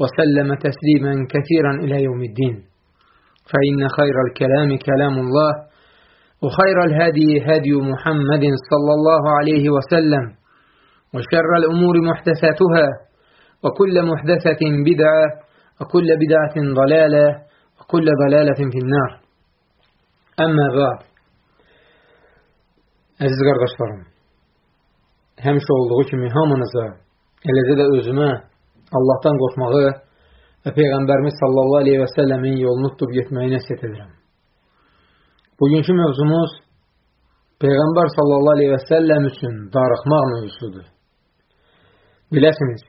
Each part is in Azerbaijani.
وسلم تسليما كثيرا إلى يوم الدين. فإن خير الكلام كلام الله وخير الهدي هدي محمد صلى الله عليه وسلم وشر الأمور محدثاتها وكل محدثة بدعة وكل بدعة ضلالة وكل ضلالة في النار. أما بعد Əziz qardaşlarım, həmişə olduğu kimi hamınıza, eləcə də özümə Allahdan qorxmağı və Peyğəmbərimiz sallallahu aleyhi və səlləmin yolunu tutub getməyi nəsiyyət edirəm. Bugünkü mövzumuz Peyğəmbər sallallahu aleyhi və səlləm üçün darıxmaq mövzusudur. Biləsiniz,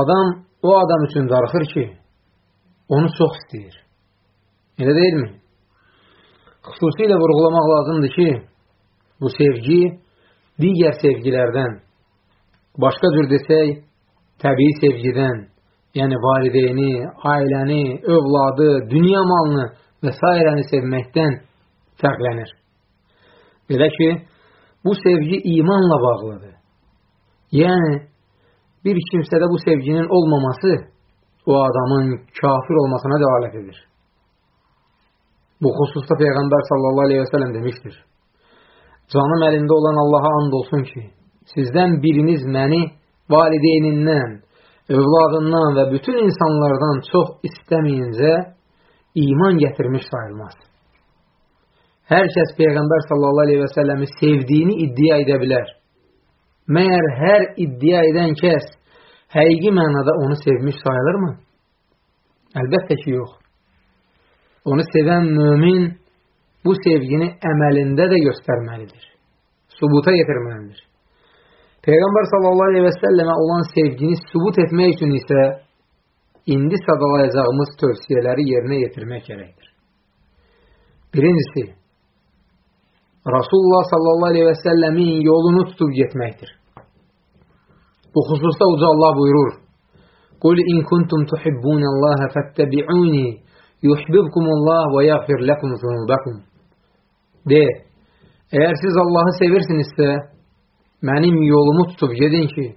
adam o adam üçün darıxır ki, onu çox istəyir. Elə deyilmi? Xüsusilə vurğulamaq lazımdır ki, bu sevgi digər sevgilərdən, başqa cür desək, təbii sevgidən, yəni valideyni, ailəni, övladı, dünya malını və s. sevməkdən fərqlənir. Belə ki, bu sevgi imanla bağlıdır. Yəni, bir kimsədə bu sevginin olmaması o adamın kafir olmasına dəlalət edir. Bu xüsusda Peyğəmbər sallallahu aleyhi və sələm demişdir. Canım əlində olan Allaha and olsun ki, sizdən biriniz məni valideynindən, övladından və bütün insanlardan çox istəməyincə iman gətirmiş sayılmaz. Hər kəs Peyğəmbər sallallahu aleyhi və səlləmi sevdiyini iddia edə bilər. Məyər hər iddia edən kəs həqiqi mənada onu sevmiş sayılırmı? Əlbəttə ki, yox. Onu sevən mümin bu sevgini əməlində də göstərməlidir. Subuta yetirməlidir. Peyğəmbər sallallahu aleyhi və səlləmə olan sevgini subut etmək üçün isə indi sadalayacağımız tövsiyələri yerinə yetirmək gərəkdir. Birincisi, Rasulullah sallallahu aleyhi və səlləmin yolunu tutub getməkdir. Bu xüsusda uca Allah buyurur, Qul in kuntum tuhibbunallaha fattabi'uni yuhibbukumullah və yaghfir lakum zunubakum. De, əgər siz Allahı sevirsinizsə, mənim yolumu tutub gedin ki,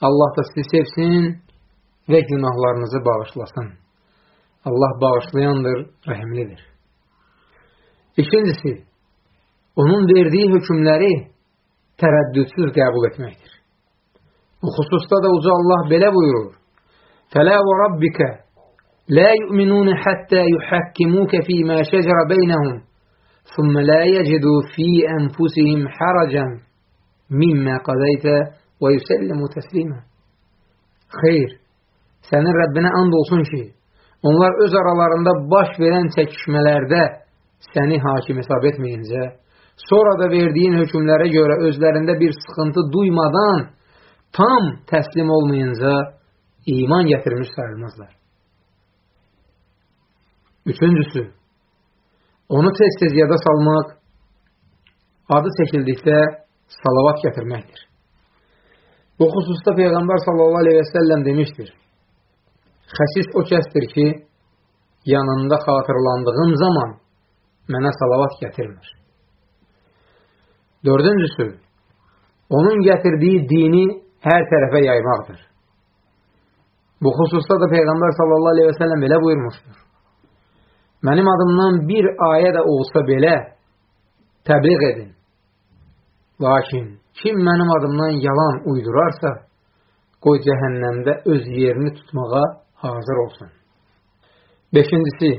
Allah da sizi sevsin və günahlarınızı bağışlasın. Allah bağışlayandır, rəhimlidir. İkincisi, onun verdiyi hökmləri tərəddüdsüz qəbul etməkdir. Bu xüsusda da uca Allah belə buyurur: "Fələ və rabbikə la yu'minun hatta yuhakkimuka fi ma şəcərə beynəhum, thumma la yecidu fi anfusihim haracan" mimmə qadəytə və yüsəllimu təslimə. Xeyr, sənin Rəbbinə and olsun ki, onlar öz aralarında baş verən çəkişmələrdə səni hakim hesab etməyincə, sonra da verdiyin hökmlərə görə özlərində bir sıxıntı duymadan tam təslim olmayınca iman gətirmiş sayılmazlar. Üçüncüsü, onu tez-tez yada salmaq, adı çəkildikdə salavat gətirməkdir. Bu xüsusda Peyğəmbər sallallahu aleyhi və səlləm demişdir, xəsis o kəsdir ki, yanında xatırlandığım zaman mənə salavat gətirmir. Dördüncüsü, onun gətirdiyi dini hər tərəfə yaymaqdır. Bu xüsusda da Peyğəmbər sallallahu aleyhi və səlləm belə buyurmuşdur. Mənim adımdan bir ayə də olsa belə təbliğ edin. Lakin kim mənim adımdan yalan uydurarsa, qoy cəhənnəmdə öz yerini tutmağa hazır olsun. Beşincisi,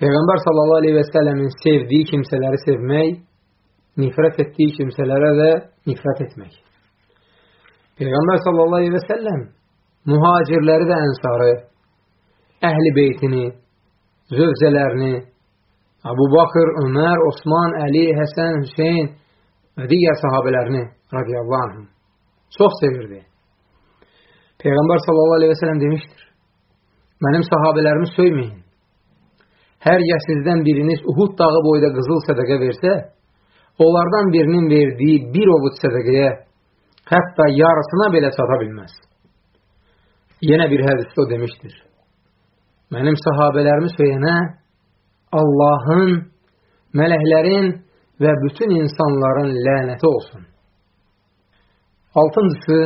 Peyğəmbər sallallahu aleyhi və səlləmin sevdiyi kimsələri sevmək, nifrət etdiyi kimsələrə də nifrət etmək. Peyğəmbər sallallahu aleyhi və səlləm mühacirləri və ənsarı, əhli beytini, zövzələrini, Abu Bakır, Ömər, Osman, Əli, Həsən, Hüseyin və digər sahabələrini radiyallahu anhüm çox sevirdi. Peyğəmbər sallallahu aleyhi və sələm demişdir, Mənim sahabələrimi söyməyin. Hər ya sizdən biriniz Uhud dağı boyda qızıl sədəqə versə, onlardan birinin verdiyi bir ovud sədəqəyə hətta yarısına belə çata bilməz. Yenə bir hədisdə o demişdir. Mənim sahabələrimi söylənə Allahın, mələklərin və bütün insanların lənəti olsun. Altıncısı,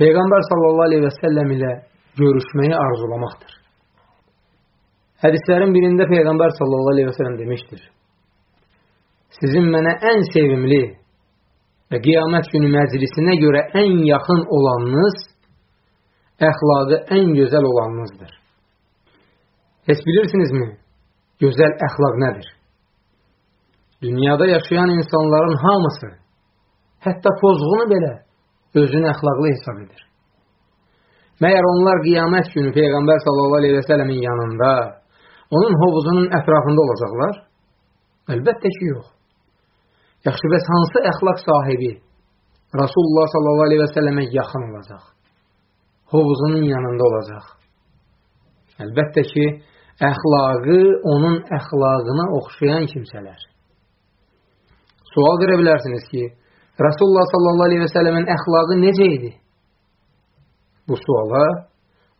Peyğəmbər sallallahu aleyhi və səlləm ilə görüşməyi arzulamaqdır. Hədislərin birində Peyğəmbər sallallahu aleyhi və səlləm demişdir. Sizin mənə ən sevimli və qiyamət günü məclisinə görə ən yaxın olanınız, əxlaqı ən gözəl olanınızdır. Heç bilirsinizmi, gözəl əxlaq nədir? Dünyada yaşayan insanların hamısı, hətta pozğunu belə özünü əxlaqlı hesab edir. Məyər onlar qiyamət günü Peyğəmbər sallallahu aleyhi və sələmin yanında, onun hovuzunun ətrafında olacaqlar? Əlbəttə ki, yox. Yaxşı, bəs hansı əxlaq sahibi Rasulullah sallallahu aleyhi və sələmə yaxın olacaq? Hovuzunun yanında olacaq. Əlbəttə ki, əxlaqı onun əxlaqına oxşayan kimsələr. Sual verə bilərsiniz ki, Rasulullah sallallahu aleyhi və sələmin əxlaqı necə idi? Bu suala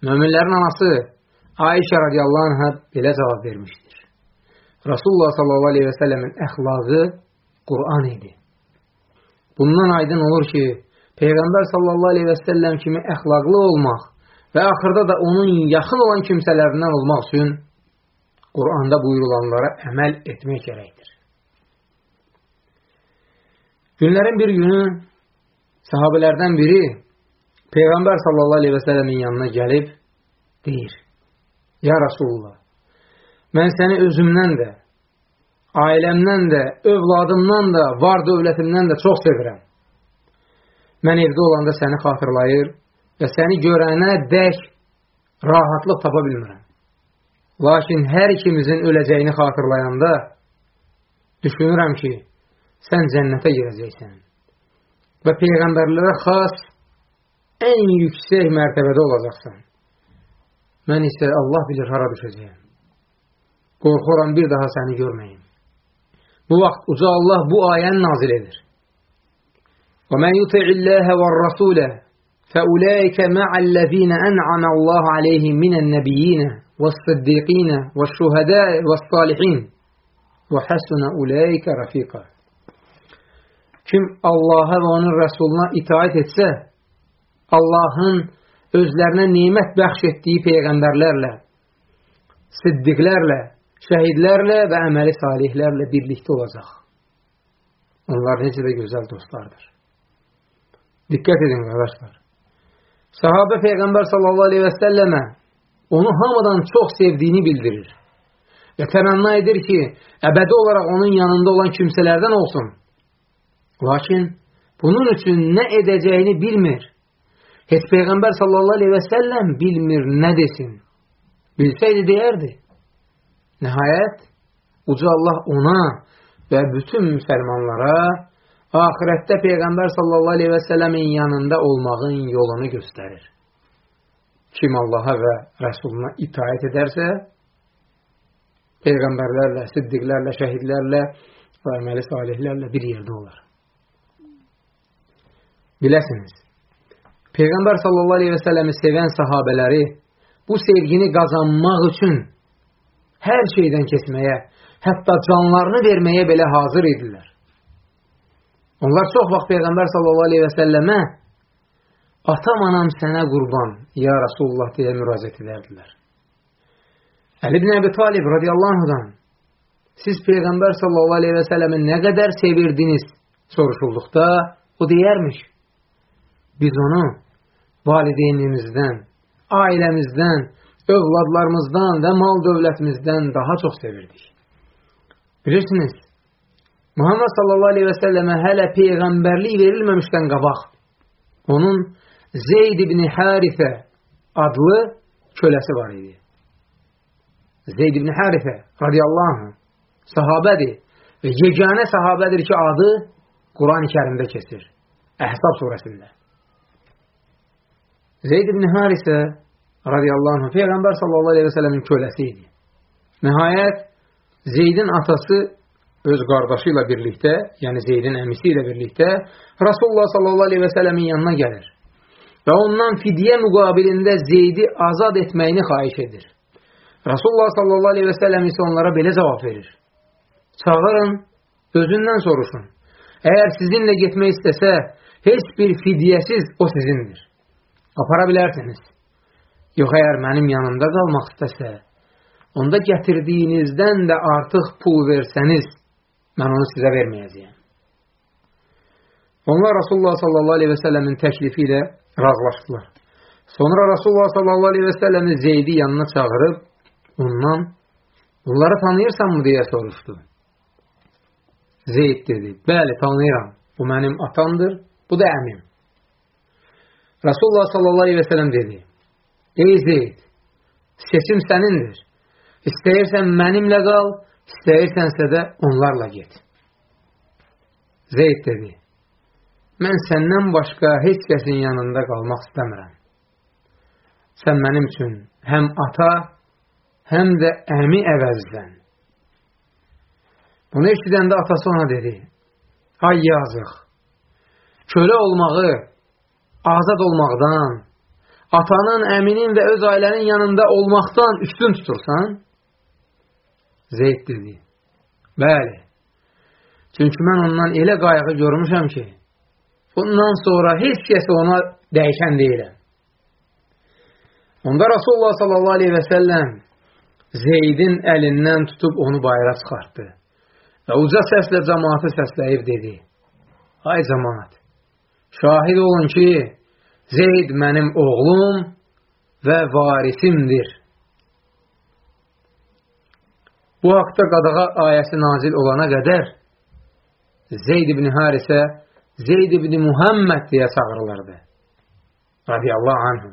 möminlərin anası Ayşə radiyallahu anhə belə cavab vermişdir. Rasulullah sallallahu aleyhi və sələmin əxlaqı Qur'an idi. Bundan aydın olur ki, Peyğəmbər sallallahu aleyhi və səlləm kimi əxlaqlı olmaq və axırda da onun yaxın olan kimsələrindən olmaq üçün Quranda buyurulanlara əməl etmək gərəkdir. Günlərin bir günü sahabələrdən biri Peyğəmbər sallallahu aleyhi və sələmin yanına gəlib deyir, Ya Rasulullah, mən səni özümdən də, ailəmdən də, övladımdan da, var dövlətimdən də çox sevirəm. Mən evdə olanda səni xatırlayır və səni görənə dək rahatlıq tapa bilmirəm. Lakin hər ikimizin öləcəyini xatırlayanda düşünürəm ki, sən cənnətə girəcəksən. Və Peyğəmbərlərə xas ən yüksək mərtəbədə olacaqsan. Mən isə Allah bilir hara düşəcəyəm. Qorxuram bir daha səni görməyim. Bu vaxt uca Allah bu ayəni nazil edir. وَمَنْ يُطِعِ اللَّهَ وَالرَّسُولَ فَأُولَٰئِكَ مَعَ الَّذِينَ أَنْعَمَ اللَّهُ عَلَيْهِمْ مِنَ النَّبِيِّينَ وَالصِّدِّيقِينَ وَالشُّهَدَاءِ وَالصَّالِحِينَ وَحَسُنَ أُولَٰئِكَ رَفِيقًا Kim Allaha və onun rəsuluna itaat etsə, Allahın özlərinə nimət bəxş etdiyi peyğəmbərlərlə, siddiqlərlə, şəhidlərlə və əməli salihlərlə birlikdə olacaq. Onlar necə də gözəl dostlardır. Diqqət edin, qardaşlar. Sahabə Peyğəmbər sallallahu aleyhi və səlləmə onu hamıdan çox sevdiyini bildirir. Və təmənna edir ki, əbədi olaraq onun yanında olan kimsələrdən olsun. Lakin bunun üçün nə edəcəyini bilmir. Heç Peyğəmbər sallallahu aleyhi və səlləm bilmir nə desin. Bilsəydi deyərdi. Nəhayət, Uca Allah ona və bütün müsəlmanlara ahirətdə Peyğəmbər sallallahu aleyhi və səlləmin yanında olmağın yolunu göstərir. Kim Allaha və Rəsuluna itaət edərsə, Peyğəmbərlərlə, siddiqlərlə, şəhidlərlə və əməli salihlərlə bir yerdə olar. Biləsiniz, Peyğəmbər sallallahu aleyhi və səlləmi sevən sahabələri bu sevgini qazanmaq üçün hər şeydən keçməyə, hətta canlarını verməyə belə hazır idilər. Onlar çox vaxt Peyğəmbər sallallahu aleyhi və səlləmə atam anam sənə qurban, ya Rasulullah deyə müraciət edərdilər. Əli ibn Əbi Talib radiyallahu anhudan siz Peyğəmbər sallallahu aleyhi və səlləmi nə qədər sevirdiniz soruşulduqda o deyərmiş biz onu valideynimizdən, ailəmizdən, övladlarımızdan və mal dövlətimizdən daha çox sevirdik. Bilirsiniz, Muhammed sallallahu aleyhi və səlləmə hələ peyğəmbərlik verilməmişdən qabaq, onun Zeyd ibn Harifə adlı köləsi var idi. Zeyd ibn Harifə radiyallahu anh sahabədir və yeganə sahabədir ki, adı Quran-ı kərimdə kesir. Əhsab surəsində. Zeyd ibn Harisə radiyallahu anh Peyğəmbər sallallahu aleyhi və sələmin köləsi idi. Nəhayət Zeydin atası öz qardaşı ilə birlikdə, yəni Zeydin əmisi ilə birlikdə Rasulullah sallallahu aleyhi və sələmin yanına gəlir və ondan fidyə müqabilində Zeydi azad etməyini xahiş edir. Rasulullah sallallahu aleyhi və səlləm isə onlara belə cavab verir. Çağırın, özündən soruşun. Əgər sizinlə getmək istəsə, heç bir fidyəsiz o sizindir. Apara bilərsiniz. Yox, əgər mənim yanımda qalmaq istəsə, onda gətirdiyinizdən də artıq pul versəniz, mən onu sizə verməyəcəyəm. Onlar Rasulullah sallallahu aleyhi və səlləmin təklifi ilə razılaşdılar. Sonra Rasulullah sallallahu aleyhi və səlləmi Zeydi yanına çağırıb, ondan, bunları tanıyırsanmı deyə soruşdu. Zeyd dedi, bəli tanıyıram, bu mənim atamdır, bu da əmim. Rasulullah sallallahu aleyhi və sələm dedi, ey Zeyd, seçim sənindir. İstəyirsən mənimlə qal, istəyirsənsə də onlarla get. Zeyd dedi, mən səndən başqa heç kəsin yanında qalmaq istəmirəm. Sən mənim üçün həm ata, həm də əmi əvəzdən. Bunu eşidəndə atası ona dedi, ay yazıq, kölə olmağı, azad olmaqdan, atanın, əminin və öz ailənin yanında olmaqdan üstün tutursan? Zeyd dedi, bəli, çünki mən ondan elə qayğı görmüşəm ki, bundan sonra heç kəs ona dəyişən deyiləm. Onda Rasulullah sallallahu aleyhi və səlləm Zeydin əlindən tutub onu bayıra çıxartdı. Və uca səslə cəmaatı səsləyib dedi, Ay cəmaat, şahid olun ki, Zeyd mənim oğlum və varisimdir. Bu haqda qadağa ayəsi nazil olana qədər Zeyd ibn Harisə Zeyd ibn Muhammed deyə çağırılırdı. Radiyallahu anhu.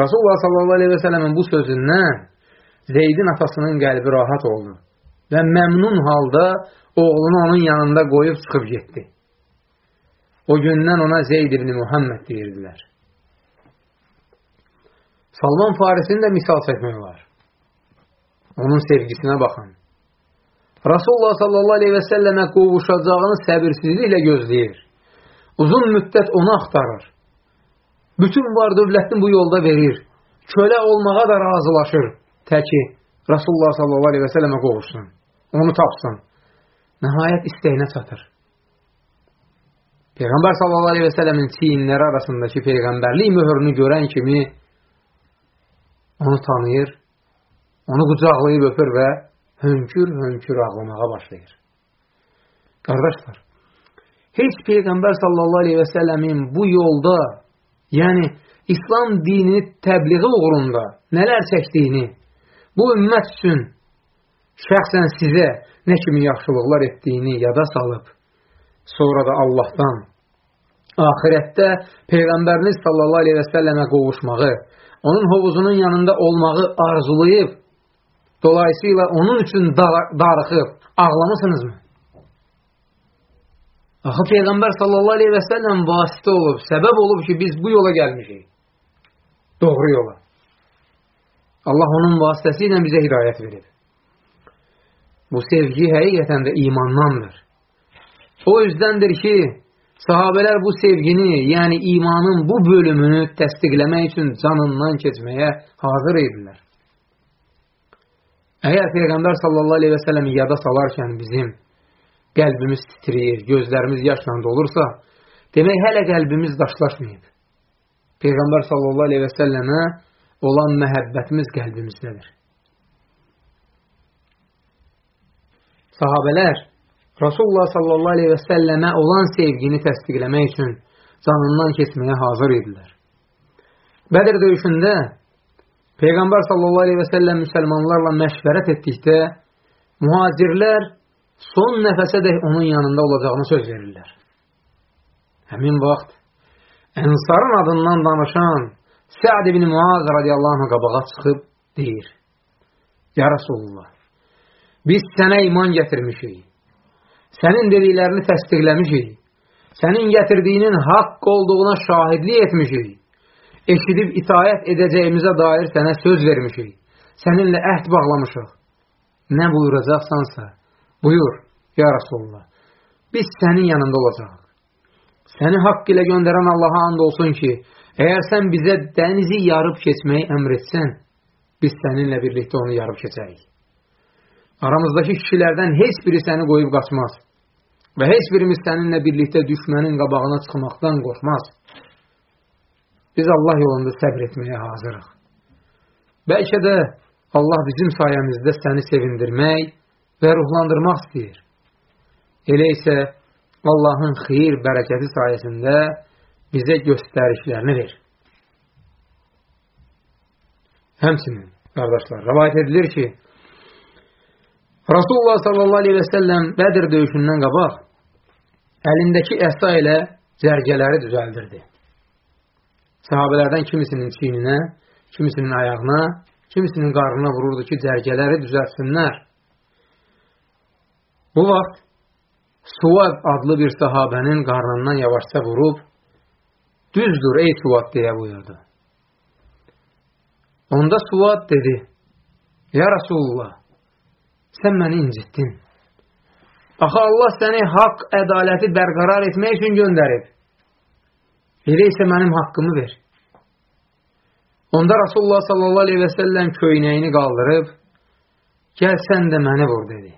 Rasulullah sallallahu aleyhi və sələmin bu sözündən Zeydin atasının qəlbi rahat oldu və məmnun halda oğlunu onun yanında qoyub çıxıb getdi. O gündən ona Zeyd ibn Muhammed deyirdilər. Salman Farisini də misal çəkmək var. Onun sevgisinə baxın. Rasulullah sallallahu aleyhi və səlləmə qovuşacağını səbirsizliklə gözləyir. Uzun müddət onu axtarır. Bütün var dövlətini bu yolda verir. Kölə olmağa da razılaşır. Təki Rasulullah sallallahu aleyhi və sələmə qovuşsun. Onu tapsın. Nəhayət istəyinə çatır. Peyğəmbər sallallahu aleyhi və sələmin çiyinləri arasındakı peyğəmbərlik möhürünü görən kimi onu tanıyır, onu qucaqlayıb öpür və hönkür-hönkür ağlamağa başlayır. Qardaşlar, heç Peyğəmbər sallallahu aleyhi və sələmin bu yolda, yəni İslam dinini təbliği uğrunda nələr çəkdiyini, bu ümmət üçün şəxsən sizə nə kimi yaxşılıqlar etdiyini yada salıb, sonra da Allahdan ahirətdə Peyğəmbəriniz sallallahu aleyhi və səlləmə qovuşmağı, onun hovuzunun yanında olmağı arzulayıb, dolayısıyla onun üçün darıxıb, ağlamısınızmı? Axı Peyğəmbər sallallahu aleyhi və səlləm vasitə olub, səbəb olub ki, biz bu yola gəlmişik. Doğru yola. Allah onun vasitəsi ilə bizə hidayət verir. Bu sevgi həqiqətən də imandandır. O yüzdəndir ki, sahabələr bu sevgini, yəni imanın bu bölümünü təsdiqləmək üçün canından keçməyə hazır idilər. Əgər Peyğəmbər sallallahu aleyhi və səlləmi yada salarkən bizim qəlbimiz titriyir, gözlərimiz yaşla dolursa, demək hələ qəlbimiz daşlaşmayıb. Peyğəmbər sallallahu aleyhi və səlləmə olan məhəbbətimiz qəlbimizdədir. Sahabələr Rasulullah sallallahu aleyhi və səlləmə olan sevgini təsdiqləmək üçün canından keçməyə hazır idilər. Bədir döyüşündə Peyğəmbər sallallahu aleyhi və səlləm müsəlmanlarla məşvərət etdikdə mühacirlər son nəfəsə də onun yanında olacağını söz verirlər. Həmin vaxt Ənsarın adından danışan Səad ibn Muaz radiyallahu anh qabağa çıxıb deyir, Ya Rasulullah, biz sənə iman gətirmişik, sənin dediklərini təsdiqləmişik, sənin gətirdiyinin haqq olduğuna şahidlik etmişik. eşidib itayət edəcəyimizə dair sənə söz vermişik. Səninlə əhd bağlamışıq. Nə buyuracaqsansa, buyur, ya Rasulullah. Biz sənin yanında olacaq. Səni haqq ilə göndərən Allaha and olsun ki, əgər sən bizə dənizi yarıb keçməyi əmr etsən, biz səninlə birlikdə onu yarıb keçərik. Aramızdakı kişilərdən heç biri səni qoyub qaçmaz və heç birimiz səninlə birlikdə düşmənin qabağına çıxmaqdan qorxmaz. Biz Allah yolunda səbr etməyə hazırıq. Bəlkə də Allah bizim sayəmizdə səni sevindirmək və ruhlandırmaq istəyir. Elə isə Allahın xeyir, bərəkəti sayəsində bizə göstərişlərini ver. Həmçinin, qardaşlar, rəvayət edilir ki, Rasulullah sallallahu aleyhi və səlləm Bədir döyüşündən qabaq əlindəki əsa ilə cərgələri düzəldirdi. Sahabələrdən kimisinin çiyninə, kimisinin ayağına, kimisinin qarnına vururdu ki, cərgələri düzəltsinlər. Bu vaxt Suvad adlı bir sahabənin qarnından yavaşca vurub, düzdür ey Suvad deyə buyurdu. Onda Suvad dedi, Ya Rasulullah, sən məni incitdin. Axı Allah səni haqq, ədaləti bərqərar etmək üçün göndərib. Elə isə mənim haqqımı ver. Onda Rasulullah sallallahu aleyhi və səlləm köynəyini qaldırıb, gəl sən də məni vur, dedi.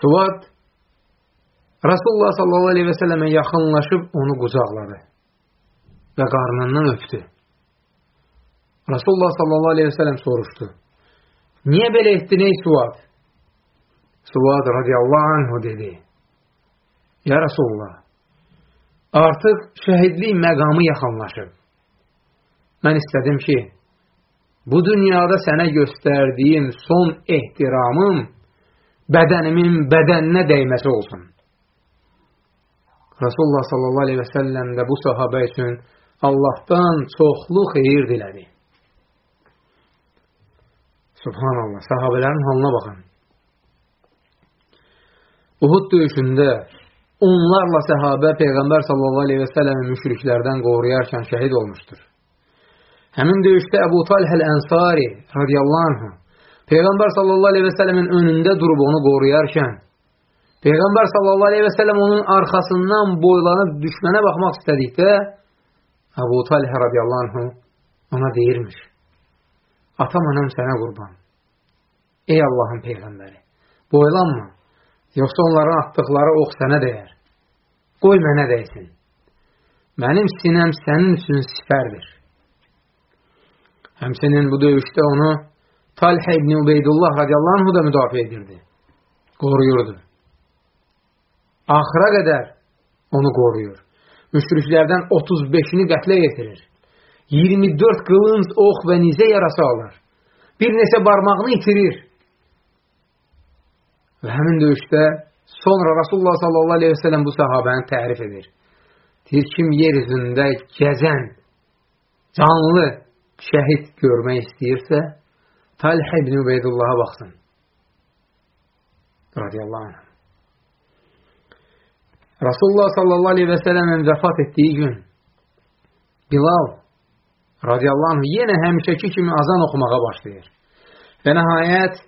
Suvat Rasulullah sallallahu aleyhi və səlləmə yaxınlaşıb onu qucaqladı və qarnından öpdü. Rasulullah sallallahu aleyhi və səlləm soruşdu. Niyə belə etdin ey Suvat? Suvat radiyallahu anhu dedi. Ya Rasulullah, artıq şəhidlik məqamı yaxınlaşıb. Mən istədim ki, bu dünyada sənə göstərdiyim son ehtiramım bədənimin bədəninə dəyməsi olsun. Rasulullah sallallahu aleyhi və səlləm də bu sahabə üçün Allahdan çoxlu xeyir dilədi. Subhanallah, sahabələrin halına baxın. Uhud döyüşündə onlarla səhabə Peyğəmbər sallallahu aleyhi və səlləmi müşriklərdən qoruyarkən şəhid olmuşdur. Həmin döyüşdə Əbu Talhəl Ənsari radiyallahu anh Peyğəmbər sallallahu aleyhi və səlləmin önündə durub onu qoruyarkən Peyğəmbər sallallahu aleyhi və səlləm onun arxasından boylanıb düşmənə baxmaq istədikdə Əbu Talhə radiyallahu anh ona deyirmiş Atam anam sənə qurban Ey Allahın Peyğəmbəri boylanma yoxsa onların atdıqları ox sənə dəyər qoy mənə dəysin mənim sinəm sənin üçün sifərdir Həmçinin bu döyüşdə onu Talhə ibn Ubeydullah radiyallahu anhu da müdafiə edirdi. Qoruyurdu. Axıra qədər onu qoruyur. Müşriklərdən 35-ini qətlə yetirir. 24 qılınc, ox və nizə yarası alır. Bir neçə barmağını itirir. Və həmin döyüşdə sonra Rasulullah sallallahu aleyhi ve sellem bu sahabəni tərif edir. Deyir, kim yer üzündə gəzən, canlı, şəhid görmək istəyirsə, Talhə ibn Ubeydullaha baxsın. Radiyallahu anh. Rasulullah sallallahu aleyhi və sələmin vəfat etdiyi gün Bilal radiyallahu anh yenə həmişəki kimi azan oxumağa başlayır. Və nəhayət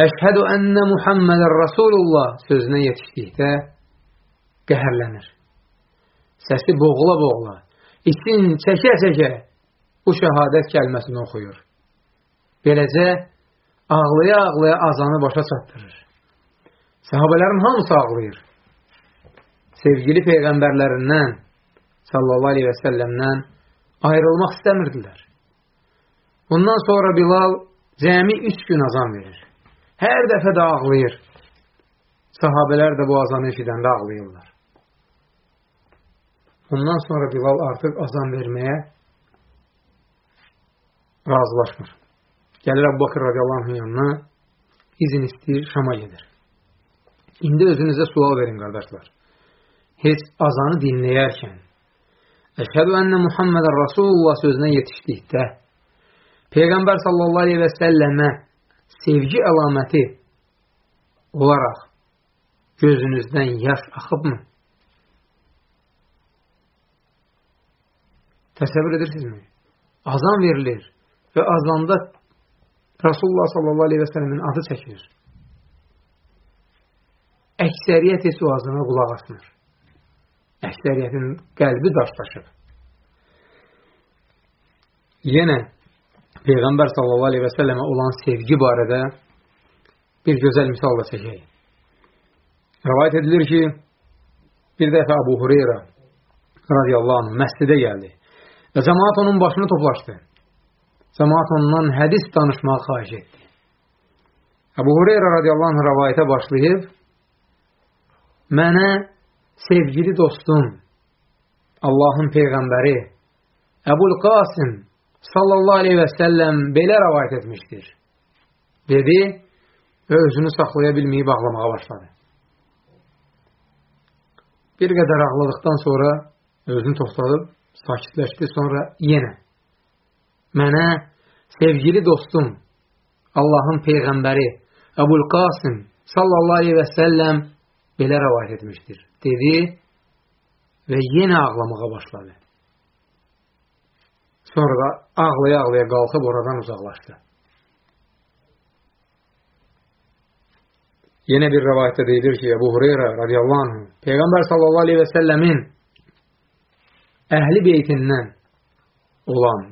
Əşhədu ənnə Muhammədən Rasulullah sözünə yetişdikdə qəhərlənir. Səsi boğula-boğula, için çəkə-çəkə bu şəhadət kəlməsini oxuyur. Beləcə, ağlaya-ağlaya azanı başa çatdırır. Səhabələrin hamısı ağlayır. Sevgili Peyğəmbərlərindən, sallallahu aleyhi və səlləmdən ayrılmaq istəmirdilər. Bundan sonra Bilal cəmi üç gün azan verir. Hər dəfə də ağlayır. Sahabələr də bu azanı eşidəndə ağlayırlar. Bundan sonra Bilal artıq azan verməyə razılaşmır. Gəlir Əbu Bakır radiyallahu anh yanına, izin istəyir, Şama gedir. İndi özünüzə sual verin, qardaşlar. Heç azanı dinləyərkən, Əşhədü ənnə Muhammedən Rasulullah sözünə yetişdikdə, Peyğəmbər sallallahu aleyhi və səlləmə sevgi əlaməti olaraq gözünüzdən yaş axıbmı? Təsəvvür edirsinizmi? Azan verilir və azanda Rasulullah sallallahu aleyhi və sələmin adı çəkilir. Əksəriyyət heç o azana qulaq asmır. Əksəriyyətin qəlbi daşlaşır. Yenə Peyğəmbər sallallahu aleyhi və səlləmə olan sevgi barədə bir gözəl misal da çəkək. Rəvayət edilir ki, bir dəfə Abu Hureyra radiyallahu anh məscidə gəldi və cəmaat onun başını toplaşdı. Cəmaat ondan hədis danışmağı xahiş etdi. Əbu Hureyra radiyallahu anh rəvayətə başlayıb, mənə sevgili dostum, Allahın Peyğəmbəri, Əbul Qasim sallallahu aleyhi və səlləm belə rəvayət etmişdir. Dedi və özünü saxlaya bilməyib ağlamağa başladı. Bir qədər ağladıqdan sonra özünü toxtadıb, sakitləşdi, sonra yenə mənə sevgili dostum, Allahın Peyğəmbəri Əbul Qasim sallallahu aleyhi və səlləm belə rəvayət etmişdir, dedi və yenə ağlamağa başladı. Sonra da ağlaya-ağlaya qalxıb oradan uzaqlaşdı. Yenə bir rəvayətdə deyilir ki, Əbu Hureyra radiyallahu anh, Peyğəmbər sallallahu aleyhi və səlləmin əhli beytindən olan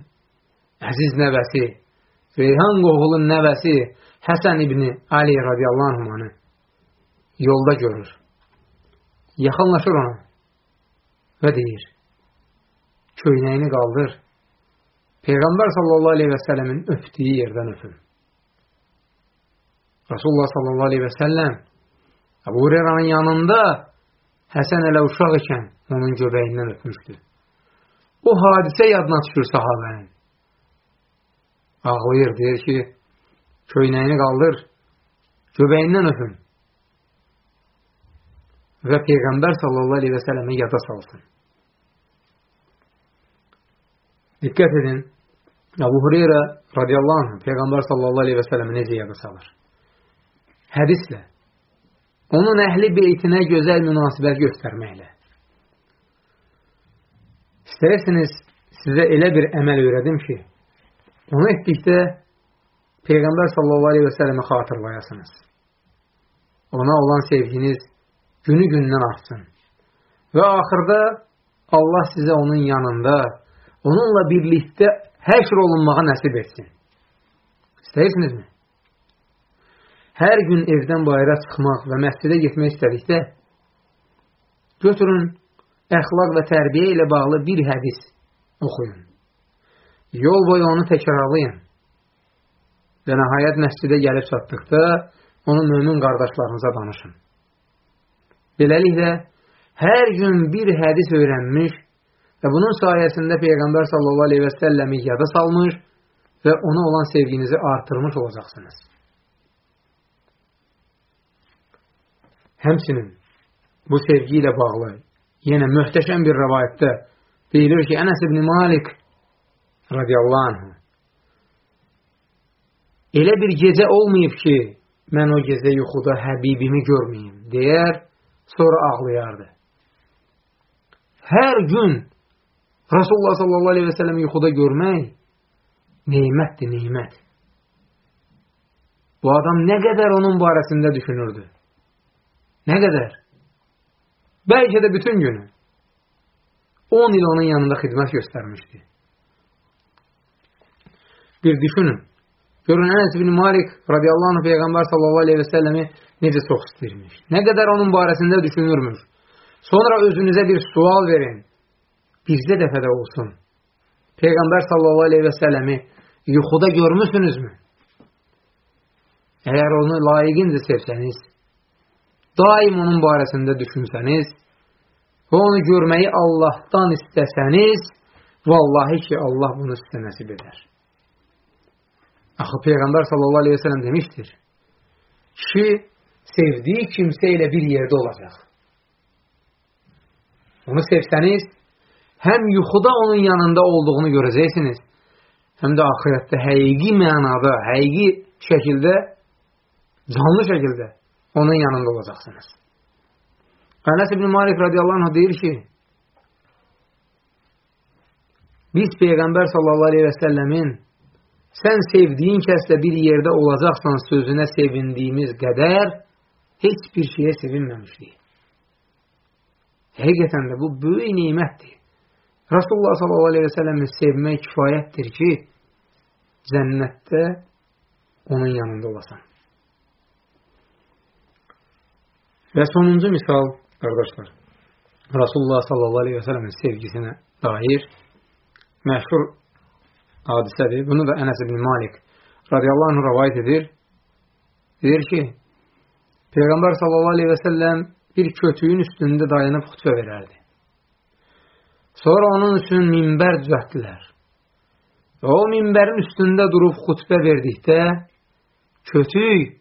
əziz nəvəsi, Reyhan qoğulun nəvəsi Həsən ibni Ali radiyallahu anhmanı yolda görür. Yaxınlaşır ona və deyir, köynəyini qaldır, Peyğəmbər sallallahu aleyhi və sələmin öpdüyü yerdən öpün. Rasulullah sallallahu aleyhi və səlləm Əbu Hureyranın yanında Həsən elə uşaq ikən onun göbəyindən öpmüşdü. O hadisə yadına düşür sahabənin. Ağlayır, deyir ki, köynəyini qaldır, göbəyindən öpün və Peyğəmbər sallallahu aleyhi və sələmə yada salsın. Diqqət edin, Əbu Hureyra radiyallahu anh Peyğəmbər sallallahu aleyhi və sələmə necə yada salır? hədislə, onun əhli beytinə gözəl münasibət göstərməklə. İstəyirsiniz, sizə elə bir əməl öyrədim ki, onu etdikdə Peyğəmbər sallallahu aleyhi və sələmi xatırlayasınız. Ona olan sevginiz günü-gündən artsın. Və axırda Allah sizə onun yanında, onunla birlikdə həşr olunmağa nəsib etsin. İstəyirsinizmi? hər gün evdən bayıra çıxmaq və məscidə getmək istədikdə, götürün, əxlaq və tərbiyə ilə bağlı bir hədis oxuyun. Yol boyu onu təkrarlayın və nəhayət məscidə gəlib çatdıqda onu mömin qardaşlarınıza danışın. Beləliklə, hər gün bir hədis öyrənmiş və bunun sayəsində Peyğəmbər sallallahu aleyhi və səlləmi yada salmış və ona olan sevginizi artırmış olacaqsınız. Həmsinin bu sevgi ilə bağlı yenə möhtəşəm bir rəvayətdə deyilir ki, Ənəs ibn Malik radiyallahu anh elə bir gecə olmayıb ki, mən o gecə yuxuda Həbibimi görməyim, deyər, sonra ağlayardı. Hər gün Rasulullah sallallahu aleyhi və sələm yuxuda görmək neymətdir, neymət. Bu adam nə qədər onun barəsində düşünürdü. Nə qədər? Bəlkə də bütün günü. 10 il onun yanında xidmət göstərmişdi. Bir düşünün. Görün, Ənəs ibn Malik radiyallahu anh Peyğəmbər sallallahu aleyhi və səlləmi necə çox istəyirmiş. Nə qədər onun barəsində düşünürmüş. Sonra özünüzə bir sual verin. Bizdə dəfə də olsun. Peyğəmbər sallallahu aleyhi və səlləmi yuxuda görmüsünüzmü? Əgər onu layiqincə sevsəniz, daim onun barəsində düşünsəniz və onu görməyi Allahdan istəsəniz, vallahi ki, Allah bunu sizə nəsib edər. Axı Peyğəmbər sallallahu aleyhi ve sellem demişdir, kişi sevdiyi kimsə ilə bir yerdə olacaq. Onu sevsəniz, həm yuxuda onun yanında olduğunu görəcəksiniz, həm də ahirətdə həqiqi mənada, həqiqi şəkildə, canlı şəkildə onun yanında olacaqsınız. Ənəs ibn Malik radiyallahu anh deyir ki, biz Peyğəmbər sallallahu aleyhi və səlləmin sən sevdiyin kəslə bir yerdə olacaqsan sözünə sevindiyimiz qədər heç bir şeyə sevinməmişdik. Həqiqətən də bu böyük neymətdir. Rasulullah sallallahu aleyhi və səlləmi sevmək kifayətdir ki, cənnətdə onun yanında olasan. Və sonuncu misal, qardaşlar, Rasulullah sallallahu aleyhi və səlləmin sevgisinə dair məşhur hadisədir. Bunu da Ənəs ibn Malik radiyallahu anh rəvayət edir. Deyir ki, Peyğəmbər sallallahu aleyhi və səlləm bir kötüyün üstündə dayanıb xütbə verərdi. Sonra onun üçün minbər düzəltdilər. Və o minbərin üstündə durub xütbə verdikdə kötük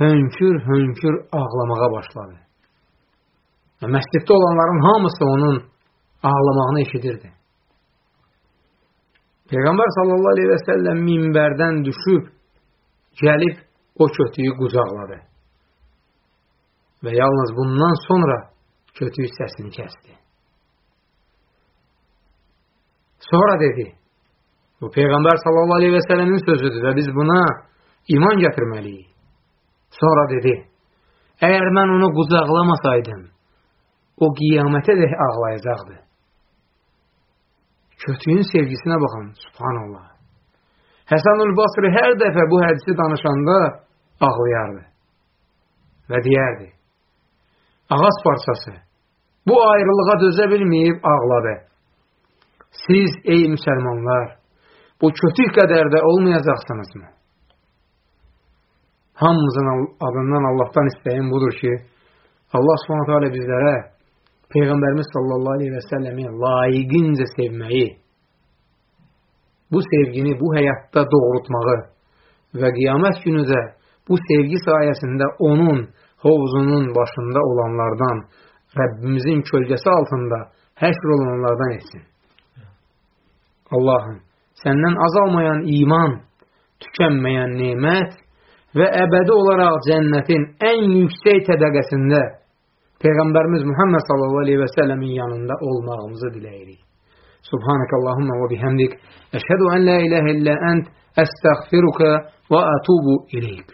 hönkür-hönkür ağlamağa başladı. Və məsciddə olanların hamısı onun ağlamağını eşidirdi. Peyğəmbər sallallahu aleyhi və səlləm minbərdən düşüb, gəlib o kötüyü qucaqladı. Və yalnız bundan sonra kötüyü səsini kəsdi. Sonra dedi, bu Peyğəmbər sallallahu aleyhi və səlləmin sözüdür və biz buna iman gətirməliyik. Sonra dedi, əgər mən onu qucaqlamasaydım, o qiyamətə də ağlayacaqdı. Kötüyün sevgisinə baxın, subhanallah. Həsanul Basri hər dəfə bu hədisi danışanda ağlayardı və deyərdi, ağac parçası bu ayrılığa dözə bilməyib ağladı. Siz, ey müsəlmanlar, bu kötük qədər də olmayacaqsınızmı? Hamımızın adından Allahdan istəyim budur ki, Allah subhanətə alə bizlərə Peyğəmbərimiz sallallahu aleyhi və səlləmi layiqincə sevməyi, bu sevgini bu həyatda doğrultmağı və qiyamət günü də bu sevgi sayəsində onun hovuzunun başında olanlardan, Rəbbimizin kölgəsi altında həşr olanlardan etsin. Allahım, səndən azalmayan iman, tükənməyən nemət və əbədi olaraq cənnətin ən yüksək tədəqəsində Peyğəmbərimiz Muhammed sallallahu aleyhi və səlləmin yanında olmağımızı diləyirik. Subhanəkallahumma və bihamdik. Əşhədu ən la iləhə illə ənt əstəğfiruka və ətubu ileyk.